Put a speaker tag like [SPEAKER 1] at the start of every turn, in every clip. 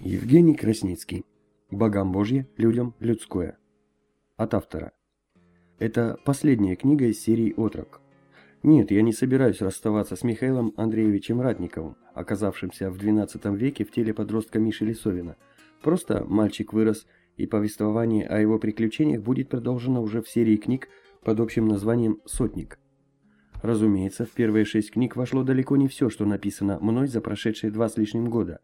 [SPEAKER 1] Евгений Красницкий. Богам Божье, людям людское. От автора. Это последняя книга из серии «Отрок». Нет, я не собираюсь расставаться с Михаилом Андреевичем Ратниковым, оказавшимся в XII веке в теле подростка Миши Лисовина. Просто мальчик вырос, и повествование о его приключениях будет продолжено уже в серии книг под общим названием «Сотник». Разумеется, в первые шесть книг вошло далеко не все, что написано мной за прошедшие два с лишним года.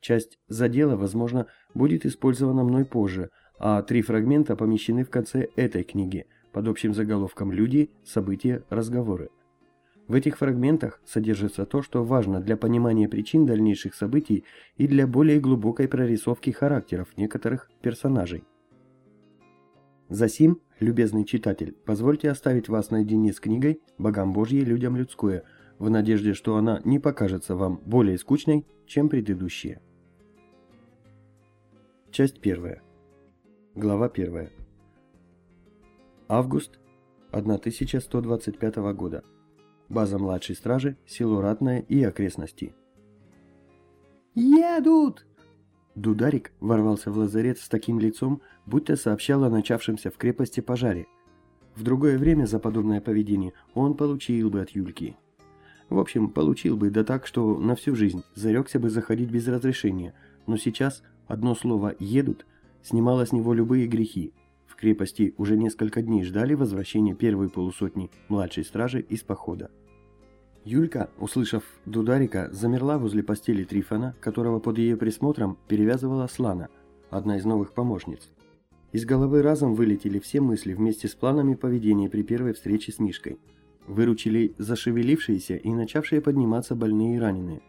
[SPEAKER 1] Часть задела, возможно, будет использована мной позже, а три фрагмента помещены в конце этой книги – под общим заголовком «Люди, события, разговоры». В этих фрагментах содержится то, что важно для понимания причин дальнейших событий и для более глубокой прорисовки характеров некоторых персонажей. Засим, любезный читатель, позвольте оставить вас наедине с книгой «Богам Божьи, людям людское», в надежде, что она не покажется вам более скучной, чем предыдущие. Часть первая. Глава первая. Август 1125 года. База младшей стражи, село Ратное и окрестности.
[SPEAKER 2] «Едут!»
[SPEAKER 1] Дударик ворвался в лазарет с таким лицом, будто сообщал о начавшемся в крепости пожаре. В другое время за подобное поведение он получил бы от Юльки. В общем, получил бы, да так, что на всю жизнь зарекся бы заходить без разрешения, но сейчас одно слово «едут» снимало с него любые грехи, в крепости уже несколько дней ждали возвращения первой полусотни младшей стражи из похода. Юлька, услышав Дударика, замерла возле постели Трифона, которого под ее присмотром перевязывала Слана, одна из новых помощниц. Из головы разом вылетели все мысли вместе с планами поведения при первой встрече с Мишкой. Выручили зашевелившиеся и начавшие подниматься больные и раненые.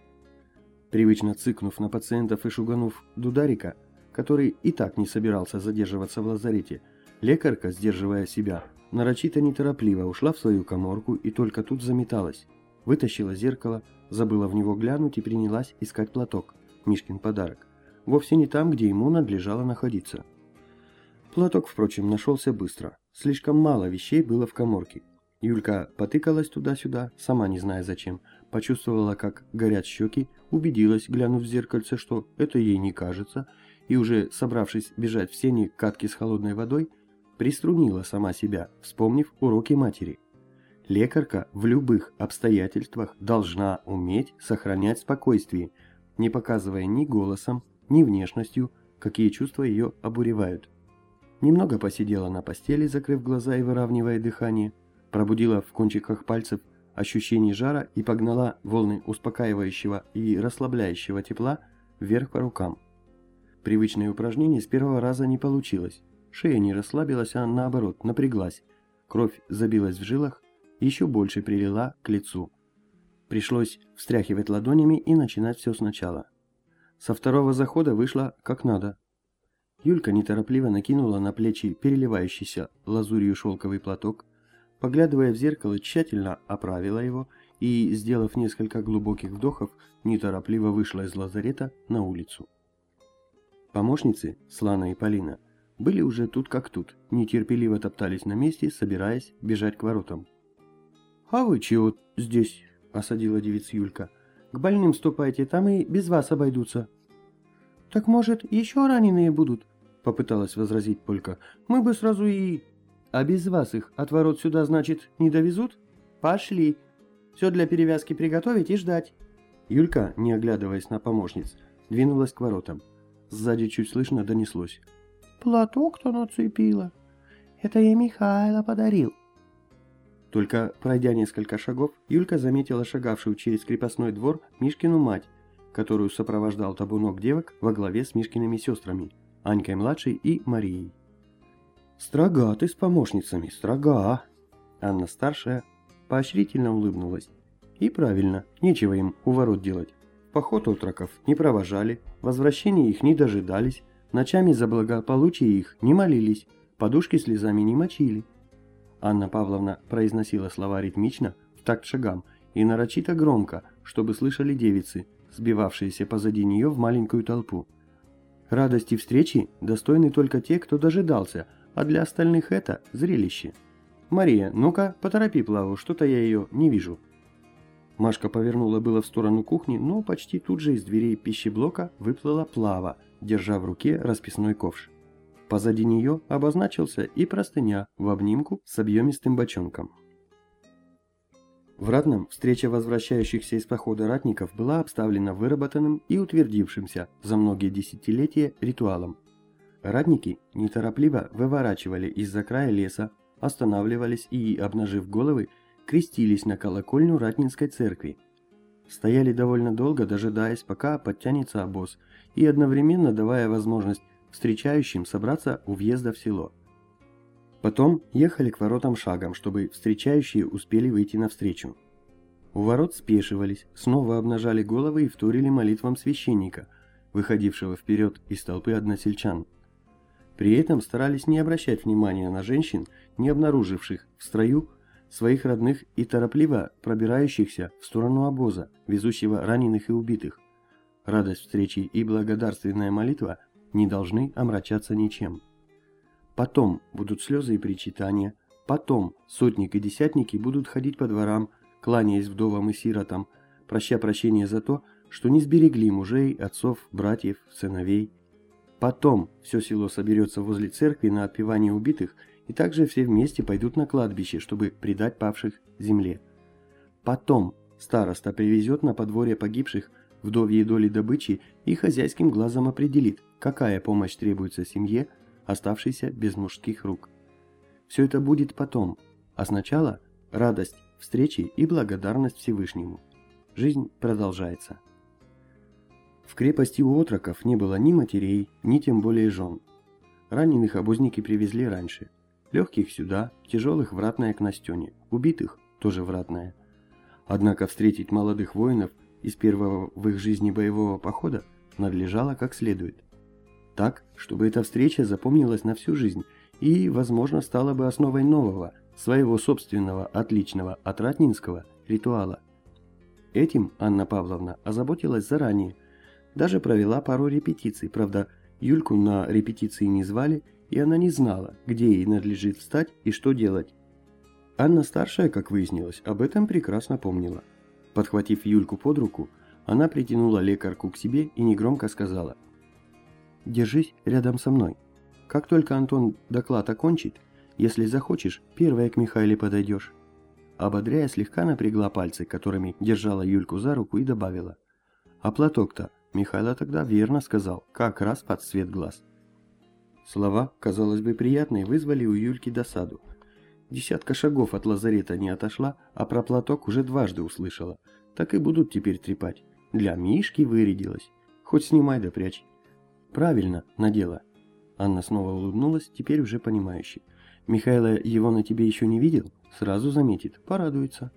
[SPEAKER 1] Привычно цыкнув на пациентов и шуганув Дударика, который и так не собирался задерживаться в лазарете, Лекарка, сдерживая себя, нарочито неторопливо ушла в свою коморку и только тут заметалась. Вытащила зеркало, забыла в него глянуть и принялась искать платок, Мишкин подарок. Вовсе не там, где ему надлежало находиться. Платок, впрочем, нашелся быстро. Слишком мало вещей было в коморке. Юлька потыкалась туда-сюда, сама не зная зачем, почувствовала, как горят щеки, убедилась, глянув в зеркальце, что это ей не кажется, и уже собравшись бежать в сени катки с холодной водой, приструнила сама себя, вспомнив уроки матери. Лекарка в любых обстоятельствах должна уметь сохранять спокойствие, не показывая ни голосом, ни внешностью, какие чувства ее обуревают. Немного посидела на постели, закрыв глаза и выравнивая дыхание, пробудила в кончиках пальцев ощущение жара и погнала волны успокаивающего и расслабляющего тепла вверх по рукам. Привычное упражнение с первого раза не получилось. Шея не расслабилась, а наоборот, напряглась. Кровь забилась в жилах, еще больше прилила к лицу. Пришлось встряхивать ладонями и начинать все сначала. Со второго захода вышло как надо. Юлька неторопливо накинула на плечи переливающийся лазурью шелковый платок, поглядывая в зеркало, тщательно оправила его и, сделав несколько глубоких вдохов, неторопливо вышла из лазарета на улицу. Помощницы, Слана и Полина, были уже тут как тут, нетерпеливо топтались на месте, собираясь бежать к воротам. «А вы чего здесь?» – осадила девица Юлька. «К больным ступайте, там и без вас обойдутся». «Так, может, еще раненые будут?» – попыталась возразить Полька. «Мы бы сразу и...» «А без вас их от ворот сюда, значит, не довезут?» «Пошли. Все для перевязки приготовить и ждать». Юлька, не оглядываясь на помощниц, двинулась к воротам. Сзади чуть слышно донеслось. Платок-то нацепила. Это я Михайло подарил. Только пройдя несколько шагов, Юлька заметила шагавшую через крепостной двор Мишкину мать, которую сопровождал табунок девок во главе с Мишкиными сестрами, Анькой-младшей и Марией. «Строга ты с помощницами, строга!» Анна-старшая поощрительно улыбнулась. «И правильно, нечего им у ворот делать. Поход отроков не провожали, возвращения их не дожидались, Ночами за благополучие их не молились, подушки слезами не мочили. Анна Павловна произносила слова ритмично, в такт шагам, и нарочито громко, чтобы слышали девицы, сбивавшиеся позади нее в маленькую толпу. Радости встречи достойны только те, кто дожидался, а для остальных это зрелище. «Мария, ну-ка, поторопи Плаву, что-то я ее не вижу». Машка повернула было в сторону кухни, но почти тут же из дверей пищеблока выплыла Плава, держа в руке расписной ковш. Позади нее обозначился и простыня в обнимку с объемистым бочонком. В Ратном встреча возвращающихся из похода ратников была обставлена выработанным и утвердившимся за многие десятилетия ритуалом. Ратники неторопливо выворачивали из-за края леса, останавливались и, обнажив головы, крестились на колокольню Ратнинской церкви. Стояли довольно долго, дожидаясь, пока подтянется обоз, и одновременно давая возможность встречающим собраться у въезда в село. Потом ехали к воротам шагом, чтобы встречающие успели выйти навстречу. У ворот спешивались, снова обнажали головы и вторили молитвам священника, выходившего вперед из толпы односельчан. При этом старались не обращать внимания на женщин, не обнаруживших в строю своих родных и торопливо пробирающихся в сторону обоза, везущего раненых и убитых. Радость встречи и благодарственная молитва не должны омрачаться ничем. Потом будут слезы и причитания, потом сотник и десятники будут ходить по дворам, кланяясь вдовам и сиротам, проща прощения за то, что не сберегли мужей, отцов, братьев, сыновей. Потом все село соберется возле церкви на отпевание убитых и также все вместе пойдут на кладбище, чтобы предать павших земле. Потом староста привезет на подворье погибших вдовьей доли добычи и хозяйским глазом определит, какая помощь требуется семье, оставшейся без мужских рук. Все это будет потом, а сначала радость встречи и благодарность Всевышнему. Жизнь продолжается. В крепости у отроков не было ни матерей, ни тем более жен. Раненых обозники привезли раньше. Легких сюда, тяжелых в к Настене, убитых тоже в. Однако встретить молодых воинов из первого в их жизни боевого похода надлежало как следует. Так, чтобы эта встреча запомнилась на всю жизнь и, возможно, стала бы основой нового, своего собственного, отличного от ратнинского ритуала. Этим Анна Павловна озаботилась заранее, даже провела пару репетиций, правда, Юльку на репетиции не звали, и она не знала, где ей надлежит встать и что делать. Анна старшая, как выяснилось, об этом прекрасно помнила. Подхватив Юльку под руку, она притянула лекарку к себе и негромко сказала «Держись рядом со мной. Как только Антон доклад окончит, если захочешь, первая к Михайле подойдешь». Ободряя, слегка напрягла пальцы, которыми держала Юльку за руку и добавила «А платок-то Михайло тогда верно сказал, как раз под цвет глаз». Слова, казалось бы, приятные, вызвали у Юльки досаду. Десятка шагов от лазарета не отошла, а про платок уже дважды услышала. Так и будут теперь трепать. Для Мишки вырядилась. Хоть снимай да прячь. Правильно, надела. Анна снова улыбнулась, теперь уже понимающе. Михайло его на тебе еще не видел? Сразу заметит, порадуется.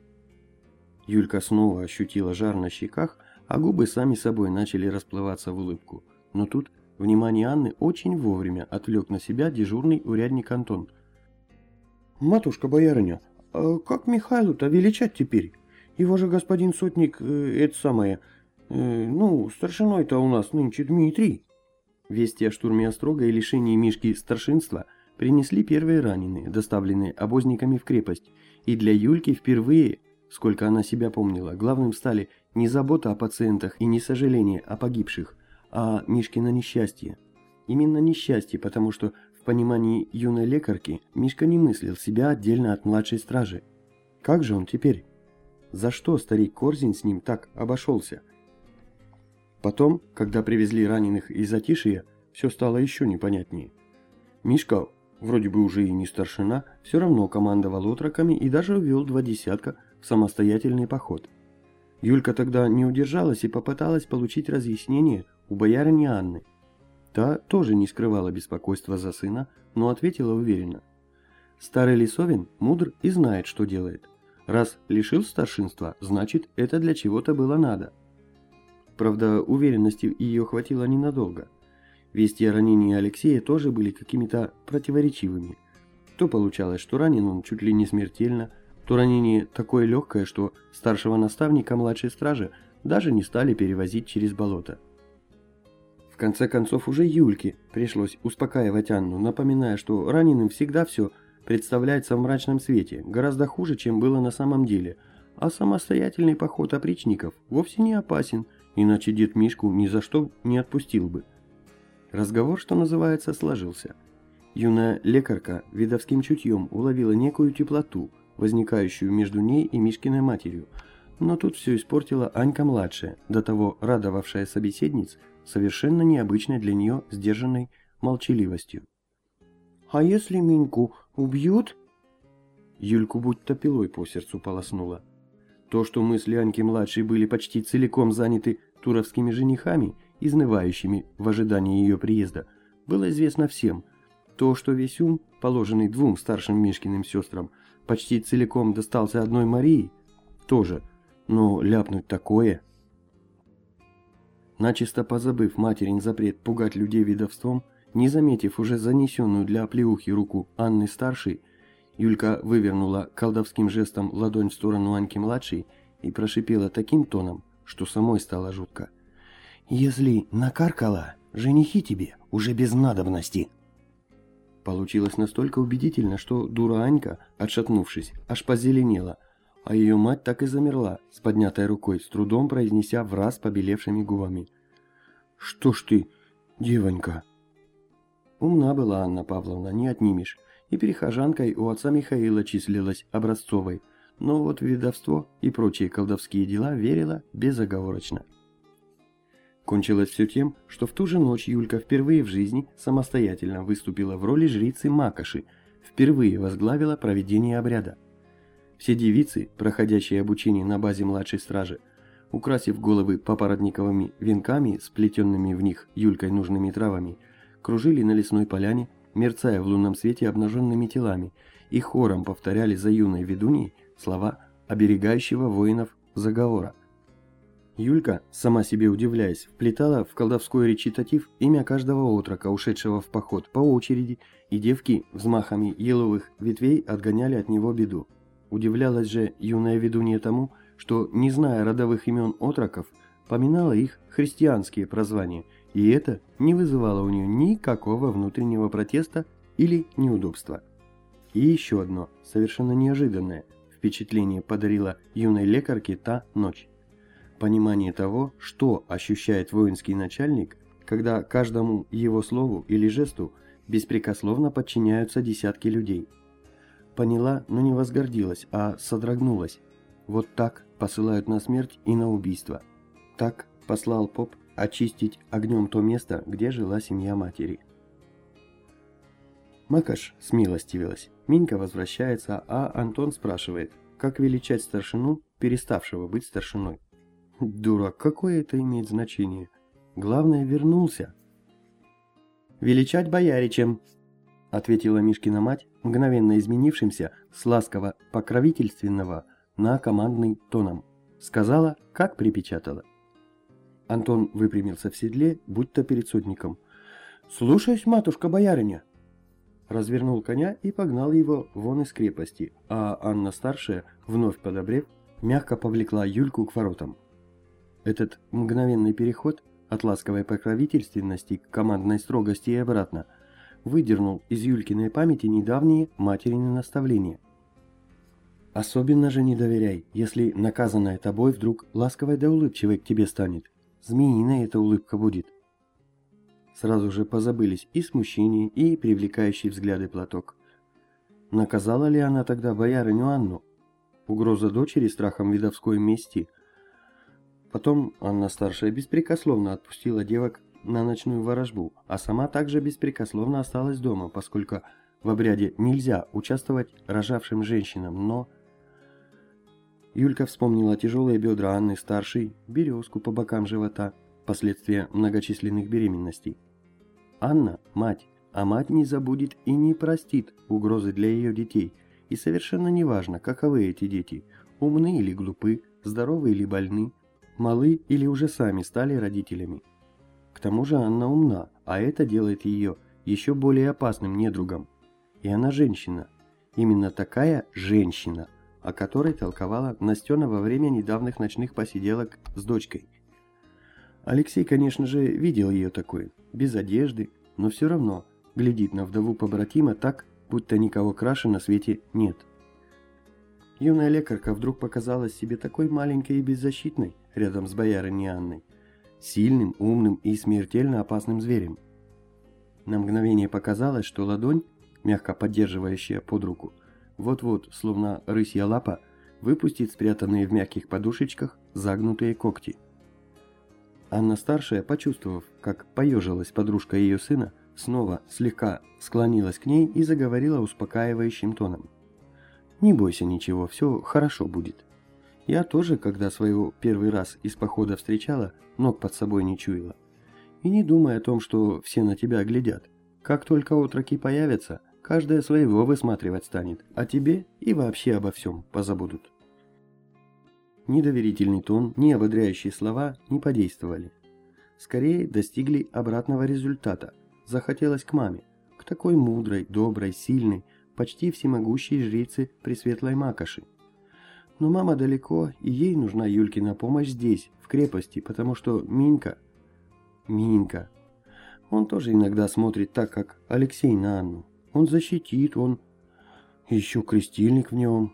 [SPEAKER 1] Юлька снова ощутила жар на щеках, а губы сами собой начали расплываться в улыбку. Но тут Внимание Анны очень вовремя отвлек на себя дежурный урядник Антон. «Матушка-боярыня, а как Михайлу-то величать теперь? Его же господин сотник, э, это самое, э, ну, старшиной-то у нас нынче Дмитрий». Вести о штурме Острога и лишении Мишки старшинства принесли первые раненые, доставленные обозниками в крепость, и для Юльки впервые, сколько она себя помнила, главным стали не забота о пациентах и не сожаление о погибших, а Мишкино несчастье. Именно несчастье, потому что понимании юной лекарки Мишка не мыслил себя отдельно от младшей стражи. Как же он теперь? За что старик Корзин с ним так обошелся? Потом, когда привезли раненых из Атишия, все стало еще непонятнее. Мишка, вроде бы уже и не старшина, все равно командовал отроками и даже ввел два десятка в самостоятельный поход. Юлька тогда не удержалась и попыталась получить разъяснение у боярыни Анны. Та тоже не скрывала беспокойства за сына, но ответила уверенно. Старый Лисовин мудр и знает, что делает. Раз лишил старшинства, значит, это для чего-то было надо. Правда, уверенности ее хватило ненадолго. Вести о ранении Алексея тоже были какими-то противоречивыми. То получалось, что ранен он чуть ли не смертельно, то ранение такое легкое, что старшего наставника младшей стражи даже не стали перевозить через болото конце концов, уже Юльке пришлось успокаивать Анну, напоминая, что раненым всегда все представляется в мрачном свете, гораздо хуже, чем было на самом деле, А самостоятельный поход опричников вовсе не опасен, иначе дед Мишку ни за что не отпустил бы. Разговор, что называется, сложился. Юная лекарка видовским чутьем уловила некую теплоту, возникающую между ней и Мишкиной матерью, но тут все испортила Анька-младшая, до того радовавшая собеседниц совершенно необычной для нее сдержанной молчаливостью. «А если Миньку убьют?» Юльку будто пилой по сердцу полоснула. То, что мысли Аньки-младшей были почти целиком заняты туровскими женихами, изнывающими в ожидании ее приезда, было известно всем. То, что весь ум, положенный двум старшим Мишкиным сестрам, почти целиком достался одной Марии, тоже, но ляпнуть такое... Начисто позабыв материн запрет пугать людей видовством, не заметив уже занесенную для оплеухи руку Анны Старшей, Юлька вывернула колдовским жестом ладонь в сторону Аньки-младшей и прошипела таким тоном, что самой стало жутко. «Если накаркала, женихи тебе уже без надобности!» Получилось настолько убедительно, что дура Анька, отшатнувшись, аж позеленела, а ее мать так и замерла, с поднятой рукой, с трудом произнеся в раз побелевшими губами. «Что ж ты, девонька?» Умна была Анна Павловна, не отнимешь, и перехожанкой у отца Михаила числилась образцовой, но вот в ведовство и прочие колдовские дела верила безоговорочно. Кончилось все тем, что в ту же ночь Юлька впервые в жизни самостоятельно выступила в роли жрицы Макоши, впервые возглавила проведение обряда. Все девицы, проходящие обучение на базе младшей стражи, украсив головы папоротниковыми венками, сплетенными в них Юлькой нужными травами, кружили на лесной поляне, мерцая в лунном свете обнаженными телами, и хором повторяли за юной ведуньей слова оберегающего воинов заговора. Юлька, сама себе удивляясь, вплетала в колдовской речитатив имя каждого отрока, ушедшего в поход, по очереди, и девки взмахами еловых ветвей отгоняли от него беду. Удивлялась же юная ведунья тому, что, не зная родовых имен отроков, поминала их христианские прозвания, и это не вызывало у нее никакого внутреннего протеста или неудобства. И еще одно, совершенно неожиданное, впечатление подарила юной лекарке та ночь понимание того, что ощущает воинский начальник, когда каждому его слову или жесту беспрекословно подчиняются десятки людей. Поняла, но не возгордилась, а содрогнулась. Вот так посылают на смерть и на убийство. Так послал поп очистить огнем то место, где жила семья матери. Макаш смилостивилась. Минька возвращается, а Антон спрашивает, как величать старшину, переставшего быть старшиной. Дурак, какое это имеет значение? Главное, вернулся. «Величать бояричем», — ответила Мишкина мать, мгновенно изменившимся с ласково покровительственного на командный тоном. Сказала, как припечатала. Антон выпрямился в седле, будто перед сотником. «Слушаюсь, матушка-боярыня!» Развернул коня и погнал его вон из крепости, а Анна-старшая, вновь подобрев, мягко повлекла Юльку к воротам. Этот мгновенный переход от ласковой покровительственности к командной строгости и обратно выдернул из Юлькиной памяти недавние материны наставления. Особенно же не доверяй, если наказанная тобой вдруг ласковой да улыбчивой к тебе станет. Змеиная эта улыбка будет. Сразу же позабылись и смущение, и привлекающий взгляды платок. Наказала ли она тогда боярыню Анну? Угроза дочери страхом видовской мести – Потом Анна-старшая беспрекословно отпустила девок на ночную ворожбу, а сама также беспрекословно осталась дома, поскольку в обряде нельзя участвовать рожавшим женщинам, но... Юлька вспомнила тяжелые бедра Анны-старшей, березку по бокам живота, последствия многочисленных беременностей. Анна – мать, а мать не забудет и не простит угрозы для ее детей, и совершенно неважно, каковы эти дети – умны или глупы, здоровы или больны, малы или уже сами стали родителями. К тому же Анна умна, а это делает ее еще более опасным недругом. И она женщина. Именно такая женщина, о которой толковала Настена во время недавних ночных посиделок с дочкой. Алексей, конечно же, видел ее такой, без одежды, но все равно глядит на вдову побратима так, будто никого краше на свете нет. юная лекарка вдруг показалась себе такой маленькой и беззащитной рядом с боярыней Анной, сильным, умным и смертельно опасным зверем. На мгновение показалось, что ладонь, мягко поддерживающая под руку, вот-вот, словно рысья лапа, выпустит спрятанные в мягких подушечках загнутые когти. Анна-старшая, почувствовав, как поежилась подружка ее сына, снова слегка склонилась к ней и заговорила успокаивающим тоном. «Не бойся ничего, все хорошо будет. Я тоже, когда своего первый раз из похода встречала, ног под собой не чуяла. И не думай о том, что все на тебя глядят. Как только отроки появятся, каждая своего высматривать станет, а тебе и вообще обо всем позабудут». Ни доверительный тон, ни ободряющие слова не подействовали. Скорее достигли обратного результата – захотелось к маме, к такой мудрой, доброй, сильной, почти всемогущей жрице Пресветлой Макоши. Но мама далеко, и ей нужна Юлькина помощь здесь, в крепости, потому что Минька... Минька... Он тоже иногда смотрит так, как Алексей на Анну. Он защитит, он... Еще крестильник в нем.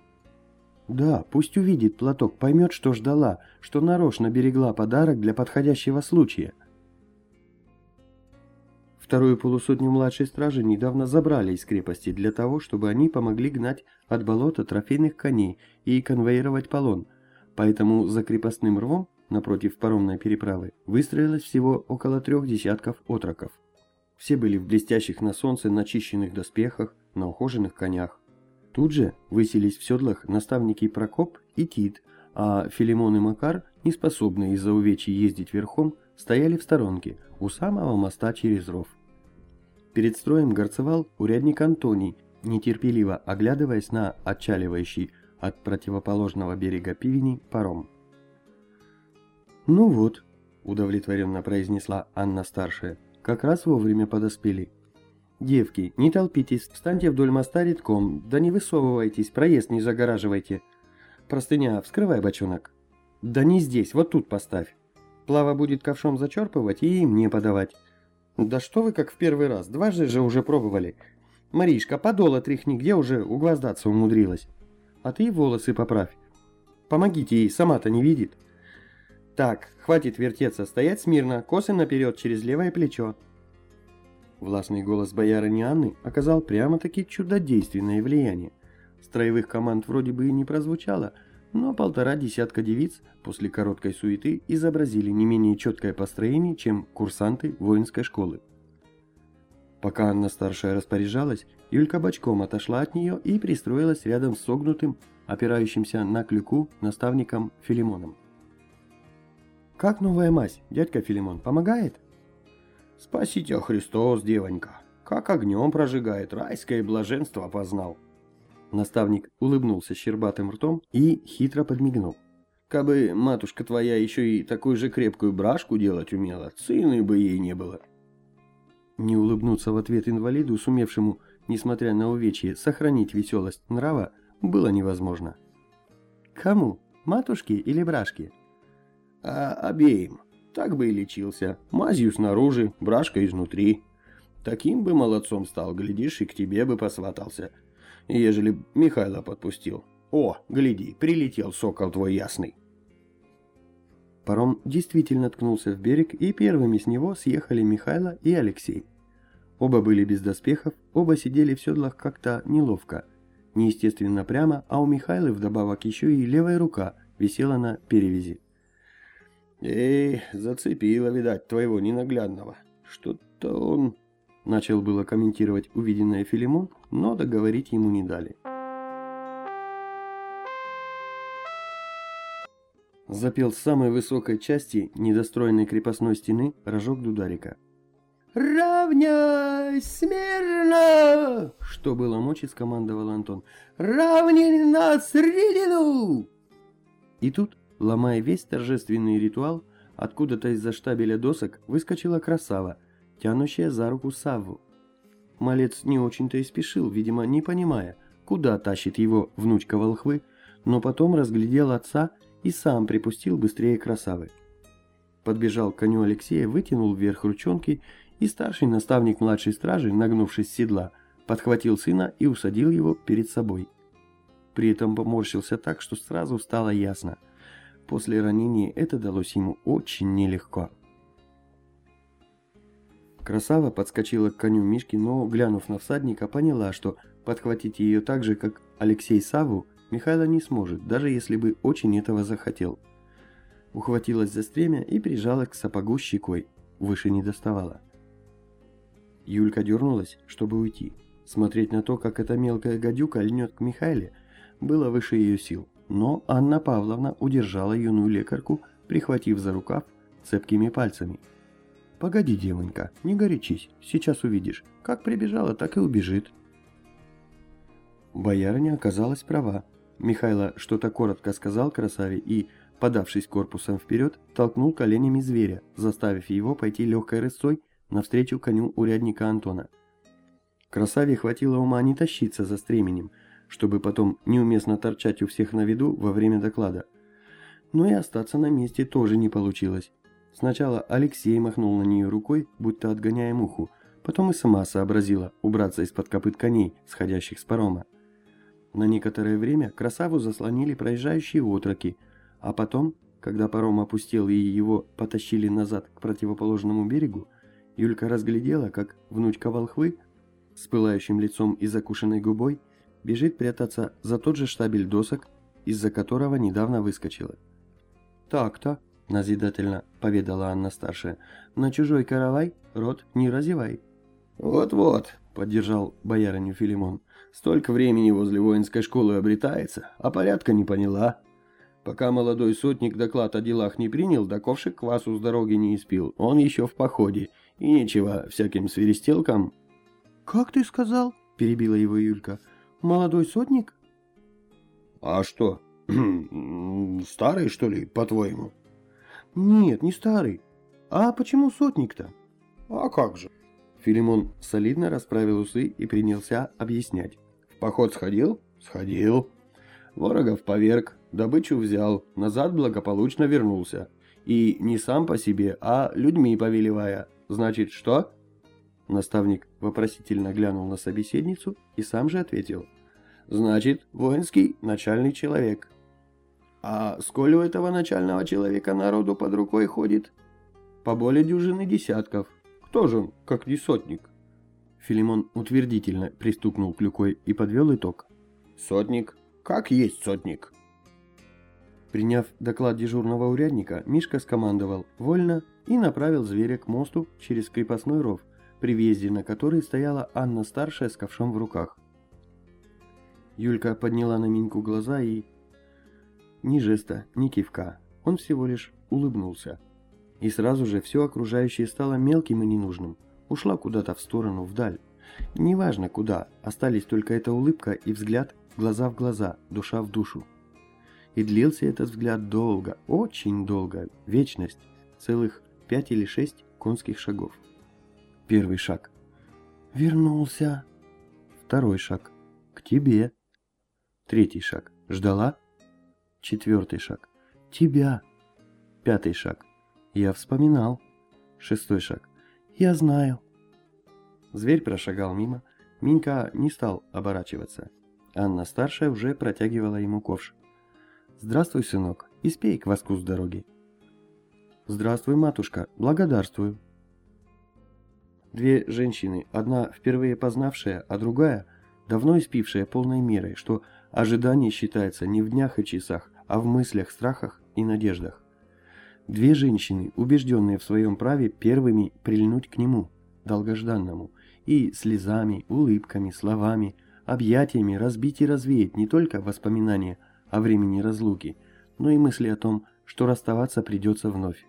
[SPEAKER 1] Да, пусть увидит платок, поймет, что ждала, что нарочно берегла подарок для подходящего случая – Вторую полусотню младшей стражи недавно забрали из крепости для того, чтобы они помогли гнать от болота трофейных коней и конвоировать полон, поэтому за крепостным рвом, напротив паромной переправы, выстроилось всего около трех десятков отроков. Все были в блестящих на солнце начищенных доспехах, на ухоженных конях. Тут же выселись в седлах наставники Прокоп и Тит, а Филимон и Макар, не способные из-за увечий ездить верхом, стояли в сторонке, у самого моста через ров. Перед строем горцевал урядник Антоний, нетерпеливо оглядываясь на отчаливающий от противоположного берега пивени паром. «Ну вот», — удовлетворенно произнесла Анна-старшая, — «как раз вовремя подоспели». «Девки, не толпитесь, встаньте вдоль моста редком, да не высовывайтесь, проезд не загораживайте. Простыня, вскрывай бочонок». «Да не здесь, вот тут поставь. Плава будет ковшом зачерпывать и мне подавать. «Да что вы как в первый раз, дважды же уже пробовали. Маришка, подол отряхни, где уже угвоздаться умудрилась. А ты волосы поправь. Помогите ей, сама-то не видит». «Так, хватит вертеться, стоять смирно, косы наперед через левое плечо». Властный голос боярыни Анны оказал прямо-таки чудодейственное влияние. Строевых команд вроде бы и не прозвучало, но полтора десятка девиц после короткой суеты изобразили не менее четкое построение, чем курсанты воинской школы. Пока Анна-старшая распоряжалась, Юлька бочком отошла от нее и пристроилась рядом с согнутым, опирающимся на клюку наставником Филимоном. «Как новая мазь, дядька Филимон, помогает?» «Спасите, Христос, девонька! Как огнем прожигает, райское блаженство познал!» Наставник улыбнулся щербатым ртом и хитро подмигнул. «Кабы матушка твоя еще и такую же крепкую брашку делать умела, сына бы ей не было». Не улыбнуться в ответ инвалиду, сумевшему, несмотря на увечье, сохранить веселость нрава, было невозможно. «Кому? Матушке или брашке?» «А обеим. Так бы и лечился. Мазью снаружи, брашка изнутри. Таким бы молодцом стал, глядишь, и к тебе бы посватался» ежели Михайла подпустил. О, гляди, прилетел сокол твой ясный. Паром действительно ткнулся в берег, и первыми с него съехали Михайло и Алексей. Оба были без доспехов, оба сидели в седлах как-то неловко. Неестественно прямо, а у Михайлы вдобавок еще и левая рука висела на перевязи.
[SPEAKER 2] «Эй, зацепило, видать, твоего ненаглядного. Что-то он...»
[SPEAKER 1] Начал было комментировать увиденное Филимон, но договорить ему не дали. Запел с самой высокой части недостроенной крепостной стены рожок Дударика.
[SPEAKER 3] «Равняй! Смирно!» Что было мочи, скомандовал Антон. «Равняй на средину!»
[SPEAKER 1] И тут, ломая весь торжественный ритуал, откуда-то из-за штабеля досок выскочила красава, тянущая за руку Савву. Малец не очень-то и спешил, видимо, не понимая, куда тащит его внучка волхвы, но потом разглядел отца и сам припустил быстрее красавы. Подбежал к коню Алексея, вытянул вверх ручонки, и старший наставник младшей стражи, нагнувшись с седла, подхватил сына и усадил его перед собой. при этом поморщился так, что сразу стало ясно. После ранения это далось ему очень нелегко. Красава подскочила к коню Мишки, но, глянув на всадника, поняла, что подхватить ее так же, как Алексей Саву, Михайло не сможет, даже если бы очень этого захотел. Ухватилась за стремя и прижала к сапогу щекой, выше не доставала. Юлька дернулась, чтобы уйти. Смотреть на то, как эта мелкая гадюка льнет к Михайле, было выше ее сил. Но Анна Павловна удержала юную лекарку, прихватив за рукав цепкими пальцами – «Погоди, девонька, не горячись, сейчас увидишь. Как прибежала, так и убежит». Боярыня оказалась права. Михайло что-то коротко сказал красаве и, подавшись корпусом вперед, толкнул коленями зверя, заставив его пойти легкой рысцой навстречу коню урядника Антона. Красаве хватило ума не тащиться за стременем, чтобы потом неуместно торчать у всех на виду во время доклада. Но и остаться на месте тоже не получилось. Сначала Алексей махнул на нее рукой, будто отгоняя муху, потом и сама сообразила убраться из-под копыт коней, сходящих с парома. На некоторое время красаву заслонили проезжающие отроки, а потом, когда паром опустел и его потащили назад к противоположному берегу, Юлька разглядела, как внучка волхвы с пылающим лицом и закушенной губой бежит прятаться за тот же штабель досок, из-за которого недавно выскочила. «Так-то», — назидательно поведала Анна-старшая. «На чужой каравай рот не разевай».
[SPEAKER 2] «Вот-вот», — поддержал боярыню Филимон. «Столько времени возле воинской школы обретается, а порядка не поняла. Пока молодой сотник доклад о делах не принял, да ковшик квасу с дороги не испил. Он еще в походе. И нечего всяким свиристелкам...»
[SPEAKER 1] «Как ты сказал?» — перебила его Юлька. «Молодой сотник?»
[SPEAKER 2] «А что, старый, что ли, по-твоему?»
[SPEAKER 1] «Нет, не старый. А почему сотник-то?»
[SPEAKER 2] «А как же?»
[SPEAKER 1] Филимон солидно расправил усы и принялся объяснять.
[SPEAKER 2] «В поход сходил?» «Сходил. Ворогов поверг, добычу взял, назад благополучно вернулся. И не сам по себе, а людьми повелевая. Значит, что?»
[SPEAKER 1] Наставник вопросительно глянул на собеседницу и сам же ответил.
[SPEAKER 2] «Значит, воинский начальный человек. А сколь у этого начального человека народу под рукой ходит? По более дюжины десятков. Кто же он, как не сотник?
[SPEAKER 1] Филимон утвердительно пристукнул клюкой и подвел итог.
[SPEAKER 2] Сотник? Как есть сотник?
[SPEAKER 1] Приняв доклад дежурного урядника, Мишка скомандовал «Вольно» и направил зверя к мосту через крепостной ров, при въезде на который стояла Анна-старшая с ковшом в руках. Юлька подняла на Миньку глаза и ни жеста, ни кивка. Он всего лишь улыбнулся. И сразу же все окружающее стало мелким и ненужным. Ушла куда-то в сторону, вдаль. Неважно куда, остались только эта улыбка и взгляд глаза в глаза, душа в душу. И длился этот взгляд долго, очень долго, вечность, целых пять или шесть конских шагов. Первый шаг. Вернулся. Второй шаг. К тебе. Третий шаг. Ждала? Четвертый шаг. Тебя. Пятый шаг. Я вспоминал. Шестой шаг. Я знаю. Зверь прошагал мимо. Минька не стал оборачиваться. Анна-старшая уже протягивала ему ковш. «Здравствуй, сынок, испей кваску с дороги». «Здравствуй, матушка, благодарствую». Две женщины, одна впервые познавшая, а другая, давно испившая полной мерой, что ожидание считается не в днях и часах, а в мыслях, страхах и надеждах. Две женщины, убежденные в своем праве первыми прильнуть к нему, долгожданному, и слезами, улыбками, словами, объятиями разбить и развеять не только воспоминания о времени разлуки, но и мысли о том, что расставаться придется вновь.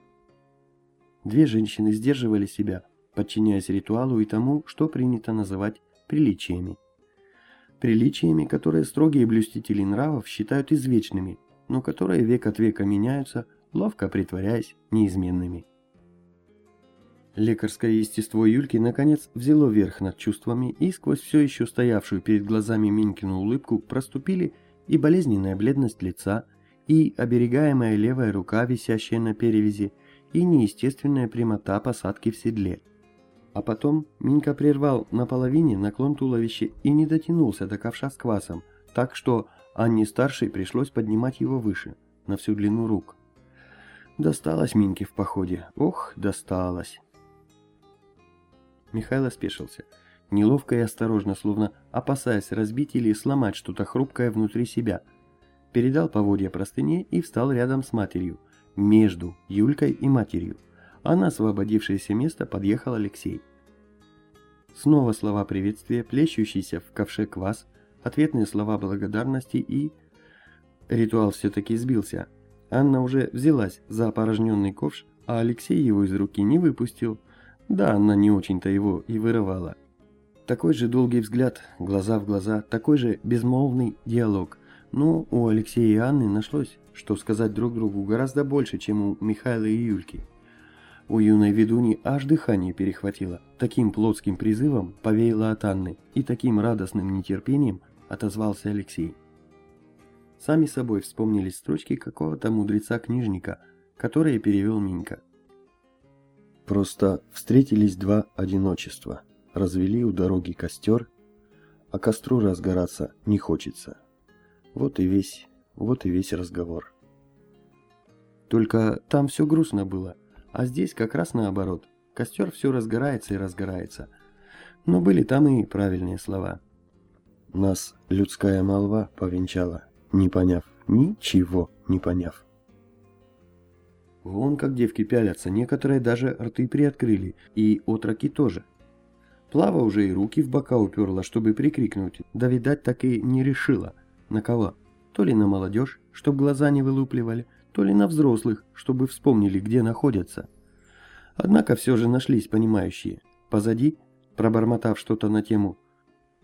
[SPEAKER 1] Две женщины сдерживали себя, подчиняясь ритуалу и тому, что принято называть приличиями. Приличиями, которые строгие блюстители нравов считают извечными, но которые век от века меняются, ловко притворяясь неизменными. Лекарское естество Юльки наконец взяло верх над чувствами, и сквозь все еще стоявшую перед глазами Минкину улыбку проступили и болезненная бледность лица, и оберегаемая левая рука, висящая на перевязи, и неестественная прямота посадки в седле. А потом Минька прервал наполовине наклон туловища и не дотянулся до ковша с квасом, так что Анне-старшей пришлось поднимать его выше, на всю длину рук. Досталось Минке в походе. Ох, досталось. Михайло спешился. Неловко и осторожно, словно опасаясь разбить или сломать что-то хрупкое внутри себя. Передал поводья простыне и встал рядом с матерью. Между Юлькой и матерью. А на освободившееся место подъехал Алексей. Снова слова приветствия, плещущийся в ковше квас, ответные слова благодарности и... Ритуал все-таки сбился. Анна уже взялась за опорожненный ковш, а Алексей его из руки не выпустил. Да, она не очень-то его и вырывала. Такой же долгий взгляд, глаза в глаза, такой же безмолвный диалог. Но у Алексея и Анны нашлось, что сказать друг другу гораздо больше, чем у Михаила и Юльки. У юной ведуни аж дыхание перехватило. Таким плотским призывом повеяло от Анны, и таким радостным нетерпением отозвался Алексей. Сами собой вспомнились строчки какого-то мудреца-книжника, которые перевел Минька. Просто встретились два одиночества развели у дороги костер, а костру разгораться не хочется. Вот и весь, вот и весь разговор. Только там все грустно было, а здесь как раз наоборот. Костер все разгорается и разгорается. Но были там и правильные слова. Нас людская молва повенчала, не поняв, ничего не поняв. Вон как девки пялятся, некоторые даже рты приоткрыли, и отроки тоже – Плава уже и руки в бока уперла, чтобы прикрикнуть, да, видать, так и не решила. На кого? То ли на молодежь, чтоб глаза не вылупливали, то ли на взрослых, чтобы вспомнили, где находятся. Однако все же нашлись понимающие. Позади, пробормотав что-то на тему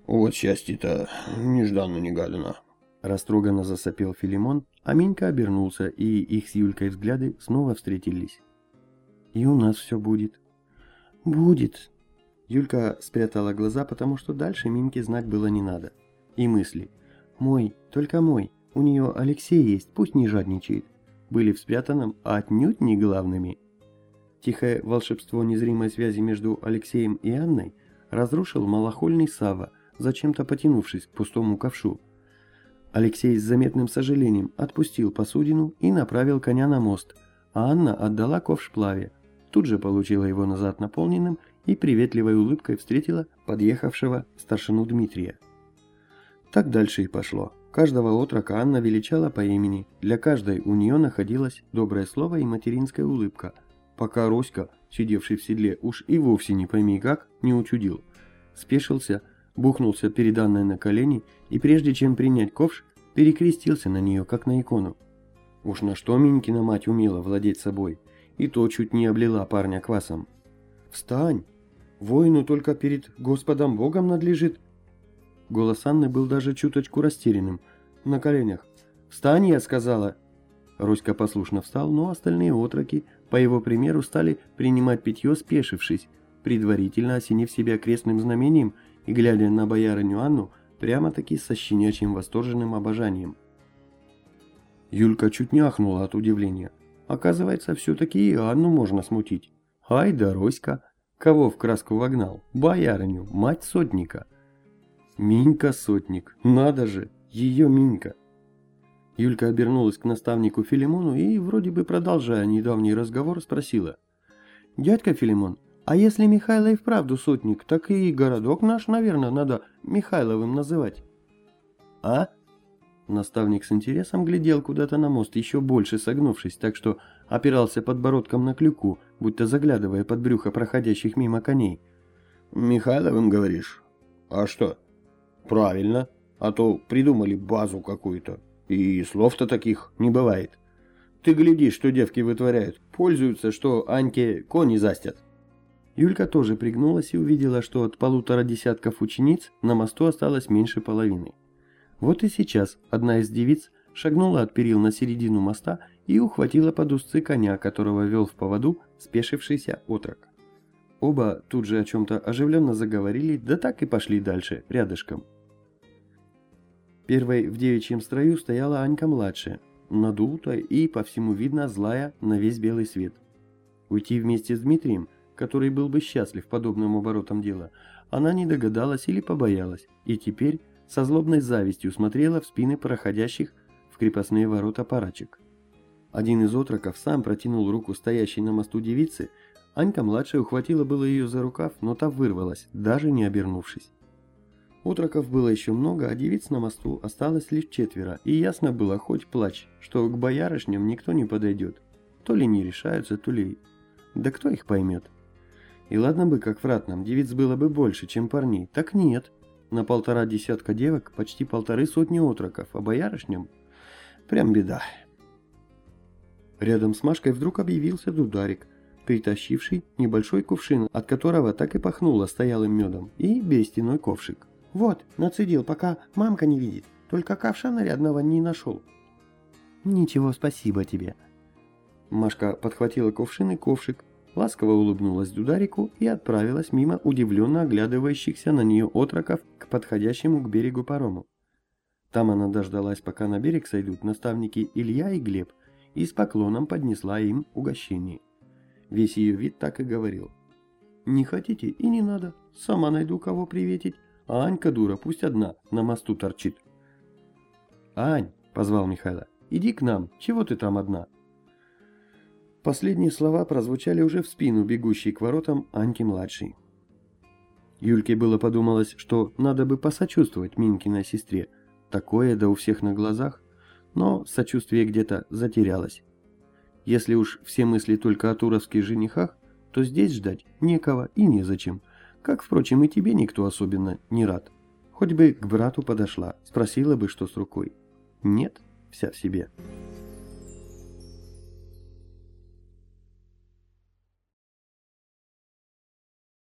[SPEAKER 2] «Вот счастье-то нежданно-негаданно»,
[SPEAKER 1] растроганно засопел Филимон, а Минька обернулся, и их с Юлькой взгляды снова встретились. «И у нас все будет». «Будет», Юлька спрятала глаза, потому что дальше Минке знать было не надо. И мысли. «Мой, только мой. У нее Алексей есть, пусть не жадничает». Были в спрятанном, а отнюдь не главными. Тихое волшебство незримой связи между Алексеем и Анной разрушил малохольный Сава, зачем-то потянувшись к пустому ковшу. Алексей с заметным сожалением отпустил посудину и направил коня на мост, а Анна отдала ковш плаве. Тут же получила его назад наполненным и приветливой улыбкой встретила подъехавшего старшину Дмитрия. Так дальше и пошло. Каждого отрока Анна величала по имени, для каждой у нее находилось доброе слово и материнская улыбка, пока Роська, сидевший в седле, уж и вовсе не пойми как, не учудил. Спешился, бухнулся перед Анной на колени и прежде чем принять ковш, перекрестился на нее, как на икону. Уж на что Минькина мать умела владеть собой, и то чуть не облила парня квасом. «Встань!» Воину только перед Господом Богом надлежит. Голос Анны был даже чуточку растерянным. На коленях. «Встань!» я сказала. Роська послушно встал, но остальные отроки, по его примеру, стали принимать питье, спешившись, предварительно осенив себя крестным знамением глядя на боярыню Анну прямо-таки со щенячьим восторженным обожанием. Юлька чуть не ахнула от удивления. Оказывается, все-таки и Анну можно смутить. Ай да Роська! Кого в краску вогнал? Боярыню, мать сотника. Минька сотник, надо же, ее Минька. Юлька обернулась к наставнику Филимону и, вроде бы продолжая недавний разговор, спросила. «Дядька Филимон, а если Михайло и вправду сотник, так и городок наш, наверное, надо Михайловым называть». «А?» Наставник с интересом глядел куда-то на мост, еще больше согнувшись, так что опирался подбородком на клюку, будто заглядывая под брюхо проходящих мимо коней.
[SPEAKER 2] «Михайловым, говоришь? А что?» «Правильно, а то придумали базу какую-то, и слов-то таких не бывает. Ты гляди, что девки вытворяют, пользуются, что Аньке кони застят».
[SPEAKER 1] Юлька тоже пригнулась и увидела, что от полутора десятков учениц на мосту осталось меньше половины. Вот и сейчас одна из девиц шагнула от перил на середину моста и ухватила под узцы коня, которого вел в поводу спешившийся отрок. Оба тут же о чем-то оживленно заговорили, да так и пошли дальше, рядышком. Первой в девичьем строю стояла Анька-младшая, надутая и, по всему видно, злая на весь белый свет. Уйти вместе с Дмитрием, который был бы счастлив подобным оборотом дела, она не догадалась или побоялась, и теперь со злобной завистью смотрела в спины проходящих в крепостные ворота парачек. Один из отроков сам протянул руку стоящей на мосту девицы, Анька-младшая ухватила было ее за рукав, но та вырвалась, даже не обернувшись. Утроков было еще много, а девиц на мосту осталось лишь четверо, и ясно было, хоть плачь, что к боярышням никто не подойдет. То ли не решаются, то ли... Да кто их поймет? И ладно бы, как в ратном, девиц было бы больше, чем парней. Так нет. На полтора десятка девок почти полторы сотни отроков, а боярышням... Прям беда. Рядом с Машкой вдруг объявился Дударик, притащивший небольшой кувшин, от которого так и пахнуло стоялым медом, и берестяной ковшик. «Вот, нацедил, пока мамка не видит, только ковша нарядного не нашел». «Ничего, спасибо тебе». Машка подхватила кувшин и ковшик, ласково улыбнулась Дударику и отправилась мимо удивленно оглядывающихся на нее отроков к подходящему к берегу парому. Там она дождалась, пока на берег сойдут наставники Илья и Глеб, и с поклоном поднесла им угощение. Весь ее вид так и говорил. «Не хотите и не надо, сама найду кого приветить, а Анька дура пусть одна на мосту торчит». «Ань!» — позвал Михайло. «Иди к нам, чего ты там одна?» Последние слова прозвучали уже в спину бегущей к воротам Аньки-младшей. Юльке было подумалось, что надо бы посочувствовать Минкиной сестре. Такое да у всех на глазах. Но сочувствие где-то затерялось. Если уж все мысли только о туровских женихах, то здесь ждать некого и незачем. Как, впрочем, и тебе никто особенно не рад. Хоть бы к брату подошла, спросила бы, что с рукой. Нет, вся в себе.